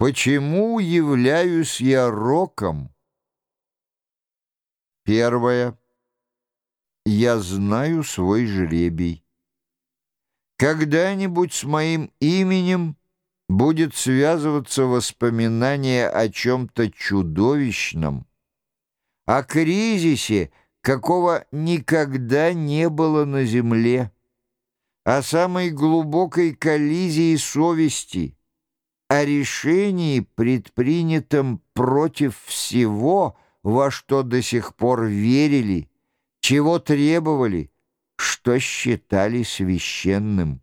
Почему являюсь я роком? Первое. Я знаю свой жребий. Когда-нибудь с моим именем будет связываться воспоминание о чем-то чудовищном, о кризисе, какого никогда не было на земле, о самой глубокой коллизии совести — о решении, предпринятом против всего, во что до сих пор верили, чего требовали, что считали священным.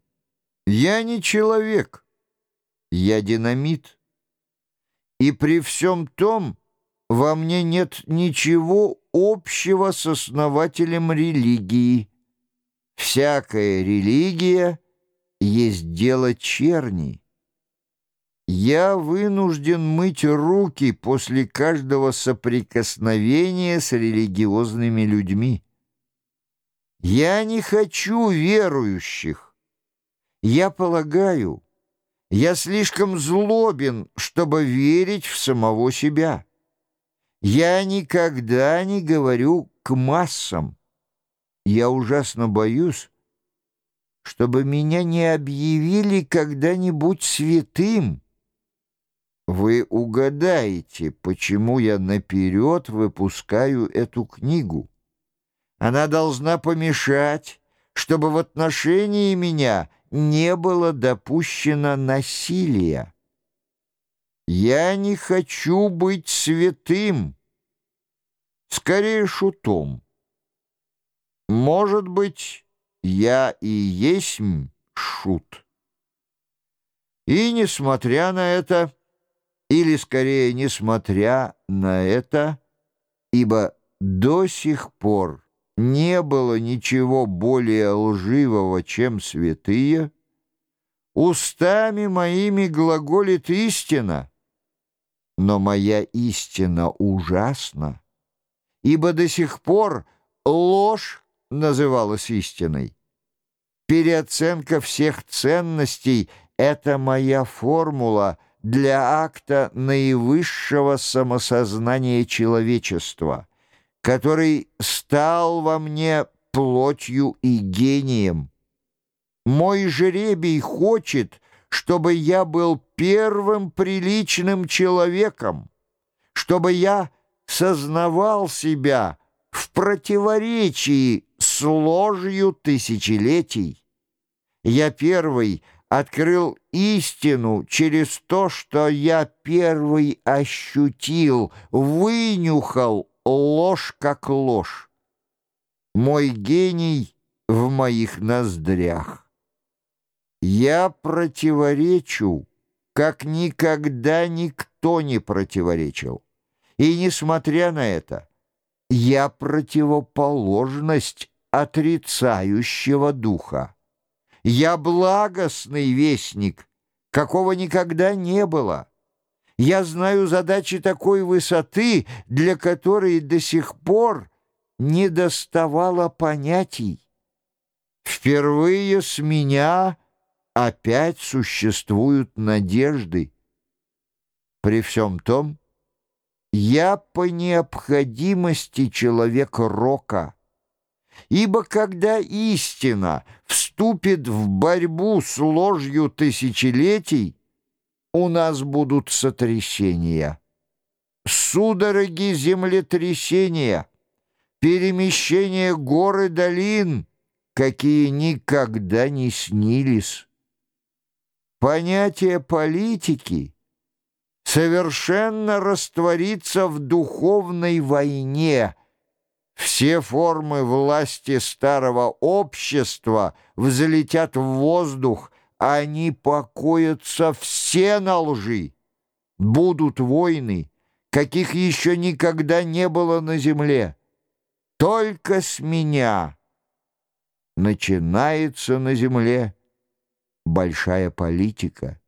Я не человек, я динамит. И при всем том во мне нет ничего общего с основателем религии. Всякая религия есть дело черни. Я вынужден мыть руки после каждого соприкосновения с религиозными людьми. Я не хочу верующих. Я полагаю, я слишком злобен, чтобы верить в самого себя. Я никогда не говорю к массам. Я ужасно боюсь, чтобы меня не объявили когда-нибудь святым. Вы угадаете, почему я наперед выпускаю эту книгу. Она должна помешать, чтобы в отношении меня не было допущено насилия. Я не хочу быть святым, скорее шутом. Может быть, я и есть шут. И, несмотря на это, или, скорее, несмотря на это, ибо до сих пор не было ничего более лживого, чем святые, устами моими глаголит истина, но моя истина ужасна, ибо до сих пор ложь называлась истиной. Переоценка всех ценностей — это моя формула — для акта наивысшего самосознания человечества, который стал во мне плотью и гением. Мой жребий хочет, чтобы я был первым приличным человеком, чтобы я сознавал себя в противоречии с ложью тысячелетий. Я первый — открыл истину через то, что я первый ощутил, вынюхал ложь как ложь. Мой гений в моих ноздрях. Я противоречу, как никогда никто не противоречил. И, несмотря на это, я противоположность отрицающего духа. Я благостный вестник, какого никогда не было. Я знаю задачи такой высоты, для которой до сих пор не доставало понятий. Впервые с меня опять существуют надежды. При всем том, я по необходимости человек рока, ибо когда истина вступит в борьбу с ложью тысячелетий, у нас будут сотрясения, судороги землетрясения, перемещение гор и долин, какие никогда не снились. Понятие политики совершенно растворится в духовной войне — все формы власти старого общества взлетят в воздух, они покоятся все на лжи. Будут войны, каких еще никогда не было на земле. Только с меня начинается на земле большая политика.